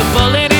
the bullet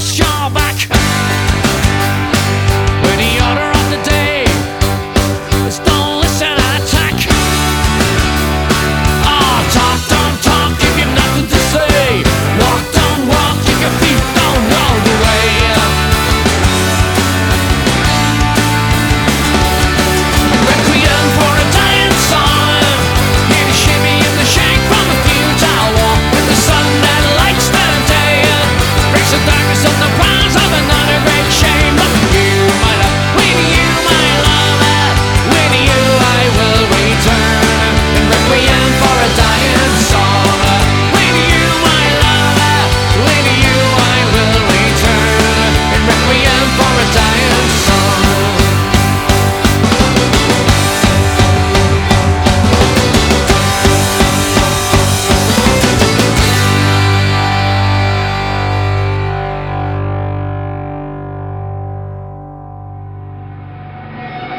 I'll shine.